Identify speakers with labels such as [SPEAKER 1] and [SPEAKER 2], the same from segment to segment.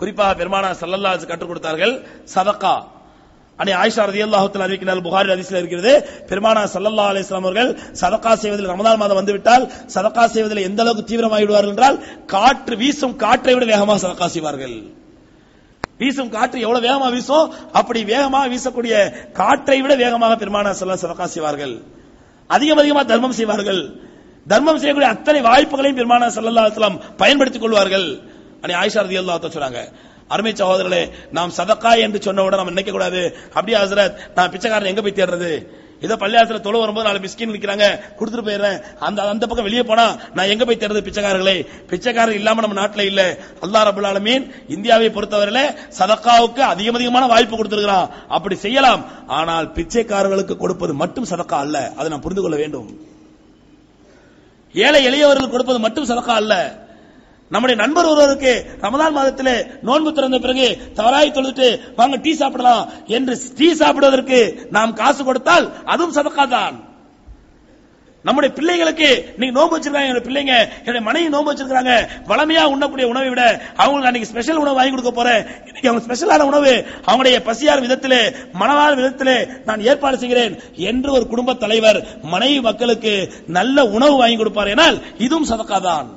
[SPEAKER 1] குறிப்பாக பெருமானா சல்லல்லா கற்றுக் கொடுத்தார்கள். சதக்கா. அணி ஆயிஷா ரதி அல்லாஹத்தில் அறிவிக்கிறார் புகாரி அதிசயில் இருக்கிறது. பெருமானா சல்லல்லா அலிஸ்லாம் அவர்கள் சதகா செய்வதில் ரமதான் மாதம் வந்துவிட்டால் சதகா செய்வதில் எந்த அளவுக்கு தீவிரமாகிவிடுவார்கள் என்றால் காற்று வீசும் காற்றை விட வேகமாக சதகா செய்வார்கள். வீசும் காற்று எவ்வளவு வேகமா வீசும்? அப்படி வேகமாக வீசக்கூடிய காற்றை விட வேகமாக பெருமானா சல்லா சதக்கா செய்வார்கள். அதிகம் அதிகமாக தர்மம் செய்வார்கள். தர்மம் செய்யக்கூடிய அத்தனை வாய்ப்புகளையும் பெருமானா சல்லா அலுவலாம் பயன்படுத்திக் கொள்வார்கள். அனி ஆயிஷா ரதி தஆலா சொல்றாங்க அருமை சகோதரர்களே நாம் சதக்கா என்று சொன்ன உடனே நம்ம நினைக்க கூடாது. அப்படியே ஹசரத் நான் பிச்சைக்காரன் எங்க போய் தேடுறது? ஏதோ பள்ளியாசல தொழு வரும்போது நாலு மிஸ்கின் நிக்கிறாங்க கொடுத்துட்டு போயிடுறேன். அந்த அந்த பக்கம் வெளியே போனா நான் எங்க போய் தேடுறது பிச்சைக்காரர்களே? பிச்சைக்காரர் இல்லாம நம்ம நாட்டில் இல்ல. அல்லா ரபுல் ஆலமீன் இந்தியாவை பொறுத்தவரையில சதக்காவுக்கு அதிகம் அதிகமான வாய்ப்பு கொடுத்திருக்கிறான். அப்படி செய்யலாம். ஆனால் பிச்சைக்காரர்களுக்கு கொடுப்பது மட்டும் சதக்கா அல்ல. அதை நான் புரிந்து கொள்ள வேண்டும். ஏழை எளியவர்கள் கொடுப்பது மட்டும் சதக்கா அல்ல. நம்முடைய நண்பர் ஒருவருக்கு ரமதான் மாதத்தில் நோன்பு திறந்த பிறகு தவறாய் தொழுதுட்டு வாங்க டீ சாப்பிடலாம் என்று டீ சாப்பிடுவதற்கு நாம் காசு கொடுத்தால் அதுவும் சதக்கா தான். நம்முடைய பிள்ளைகளுக்கு நீங்க நோன்பு வச்சிருக்காங்க என்னோட பிள்ளைங்க என்னுடைய மனைவி நோன்பு வச்சிருக்காங்க வளமையா உண்ணக்கூடிய உணவை விட அவங்களுக்கு அன்னைக்கு ஸ்பெஷல் உணவு வாங்கி கொடுக்க போறேன். இன்னைக்கு அவங்க ஸ்பெஷலான உணவு அவங்களுடைய பசியார் விதத்திலே மனவார் விதத்திலே நான் ஏற்பாடு செய்கிறேன் என்று ஒரு குடும்ப தலைவர் மனைவி மக்களுக்கு நல்ல உணவு வாங்கி கொடுப்பார். எனால் இதுவும் சதக்கா தான்.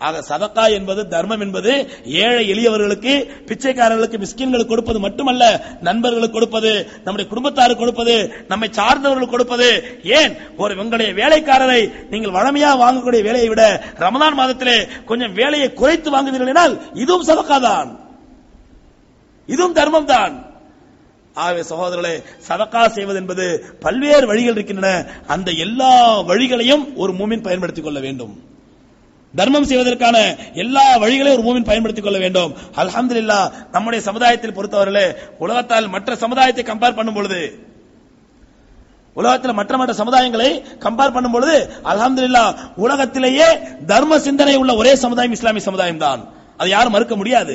[SPEAKER 1] ஆக சதக்கா என்பது தர்மம் என்பது ஏழை எளியவர்களுக்கு பிச்சைக்காரர்களுக்கு மிஸ்கின்களுக்கு கொடுப்பது மட்டுமல்ல நண்பர்களுக்கு கொடுப்பது நம்முடைய குடும்பத்தாருக்கு கொடுப்பது நம்மை சார்ந்தவர்களுக்கு கொடுப்பது. ஏன்? ஒரு உங்களுடைய வேலைக்காரரை நீங்கள் வளமையா வாங்கக்கூடிய வேலையை விட ரமதான் மாதத்திலே கொஞ்சம் வேலையை குறைத்து வாங்குவீர்கள் என்றால் இதுவும் சதக்கா தான். இதுவும் தர்மம் தான். ஆகவே சகோதரர்களே சதக்கா செய்வது என்பது பல்வேறு வழிகள் இருக்கின்றன. அந்த எல்லா வழிகளையும் ஒரு மூமின் பயன்படுத்திக் கொள்ள வேண்டும். தர்மம் செய்வதற்கான எல்லா வழிகளையும் ஒரு மூமின் பயன்படுத்திக் கொள்ள வேண்டும். அல்ஹம்துலில்லாஹ் நம்முடைய சமுதாயத்தில் பொறுத்தவர்களே உலகத்தால் மற்ற சமுதாயத்தை கம்பேர் பண்ணும் பொழுது உலகத்தில் மற்ற மற்ற சமுதாயங்களை கம்பேர் பண்ணும் பொழுது அல்ஹம்துலில்லாஹ் உலகத்திலேயே தர்ம சிந்தனை உள்ள ஒரே சமுதாயம் இஸ்லாமிய சமுதாயம் தான் அதை யாரும் மறுக்க முடியாது.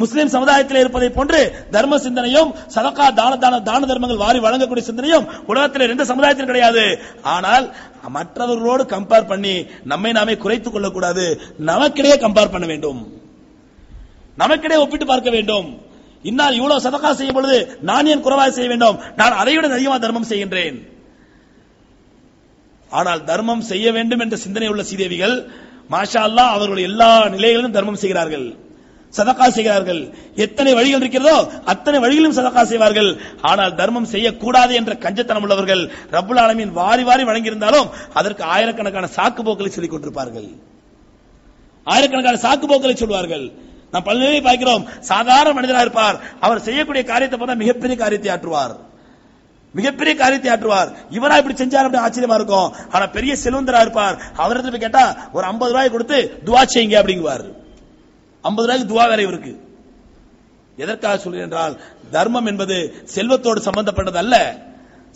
[SPEAKER 1] முஸ்லிம் சமுதாயத்தில் இருப்பதை போன்று தர்ம சிந்தனையும் சதகா தான தான தான தர்மங்கள் வாரி வழங்கக்கூடிய சிந்தனையும் உலகத்தில் எந்த சமுதாயத்திலும் கிடையாது. ஆனால் மற்றவர்களோடு கம்பேர் பண்ணி நம்மை நாமே குறைத்துக் கொள்ளக்கூடாது. நமக்கிடையே கம்பேர் பண்ண வேண்டும். நமக்கிடையே ஒப்பிட்டு பார்க்க வேண்டும். இன்னால் இவ்வளவு சதகா செய்யும் பொழுது நான் ஏன் குறைவாக செய்ய வேண்டும்? நான் அதை விட அதிகமாக தர்மம் செய்கின்றேன். ஆனால் தர்மம் செய்ய வேண்டும் என்ற சிந்தனை உள்ள சீதேவிகள் மாஷா அல்லா அவர்கள் எல்லா நிலைகளிலும் தர்மம் செய்கிறார்கள். சதக்கா செய்கிறார்கள். எத்தனை வழிகள் இருக்கிறதோ அத்தனை வழிகளும் சதக்கா செய்வார்கள். ஆனால் தர்மம் செய்யக்கூடாது என்ற கஞ்சத்தனம் உள்ளவர்கள் ரப்புல் ஆலமின் வாரி வாரி வழங்கியிருந்தாலும் அதற்கு ஆயிரக்கணக்கான சாக்கு போக்களை சொல்லிக் கொண்டிருப்பார்கள் ஆயிரக்கணக்கான சாக்கு போக்களை சொல்வார்கள். நாம் பல்வேறு பார்க்கிறோம். சாதாரண மனிதராக இருப்பார். அவர் செய்யக்கூடிய காரியத்தை பார்த்தா மிகப்பெரிய காரியத்தை ஆற்றுவார். மிகப்பெரிய காரியத்தை ஆற்றுவார். இவரா இப்படி செஞ்சார் அப்படி ஆச்சரியமா இருக்கும். ஆனா பெரிய செல்வந்தரா இருப்பார். அவரிடத்துல போய் கேட்டா ஒரு ஐம்பது ரூபாய் கொடுத்து துவா செய்யுங்க அப்படிங்குவார். ஐம்பது ரூபாய்க்கு துவா வேற இவருக்கு. எதற்காக சொல்கிறேன் என்றால் தர்மம் என்பது செல்வத்தோடு சம்பந்தப்பட்டது அல்ல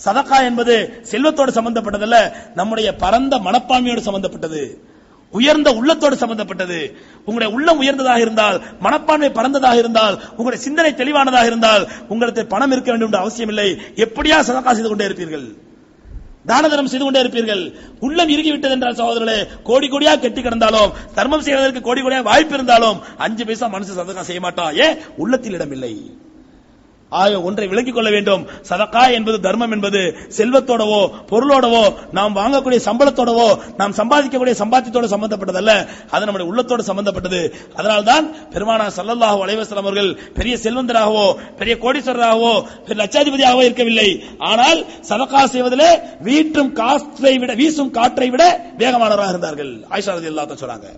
[SPEAKER 1] சதக்கா என்பது செல்வத்தோடு சம்பந்தப்பட்டதல்ல. நம்முடைய பரந்த மனப்பான்மையோடு சம்பந்தப்பட்டது. உயர்ந்த உள்ளத்தோடு சம்பந்தப்பட்டது. உங்களுடைய உள்ளம் உயர்ந்ததாக இருந்தால் மனப்பான்மை பறந்ததாக இருந்தால் உங்களுடைய சிந்தனை தெளிவானதாக இருந்தால் உங்களுக்கு பணம் இருக்க வேண்டும் என்ற அவசியம் இல்லை எப்படியா சதக்கா செய்து கொண்டே இருப்பீர்கள்? தான தர்மம் செய்து கொண்டே இருப்பீர்கள். உள்ளம் இறுகிவிட்டது என்றால் சகோதரர்களே கோடி கோடியா கெட்டி கிடந்தாலும் தர்மம் செய்வதற்கு கோடி கோடியா வாய்ப்பு இருந்தாலும் அஞ்சு பைசா மனுஷன் சதகம் செய்ய மாட்டான் ஏன்? உள்ளத்தில் இடமில்லை ஆக ஒன்றை விளங்கிக் கொள்ள வேண்டும். சதக்கா என்பது தர்மம் என்பது செல்வத்தோடவோ பொருளோடவோ நாம் வாங்கக்கூடிய சம்பளத்தோடவோ நாம் சம்பாதிக்கக்கூடிய சம்பாத்தியத்தோட சம்பந்தப்பட்டதல்ல. அது நம்முடைய உள்ளத்தோடு சம்பந்தப்பட்டது. அதனால்தான் பெருமானா சல்லல்லாஹு அலைவசலம் அவர்கள் பெரிய செல்வந்தராகவோ பெரிய கோடீஸ்வரராகவோ பெரிய லட்சாதிபதியாகவோ இருக்கவில்லை. ஆனால் சதக்கா செய்வதில் வீட்டும் காற்றை விட வீசும் காற்றை விட வேகமானவராக இருந்தார்கள். ஆயிஷா ரதி சொன்னாங்க.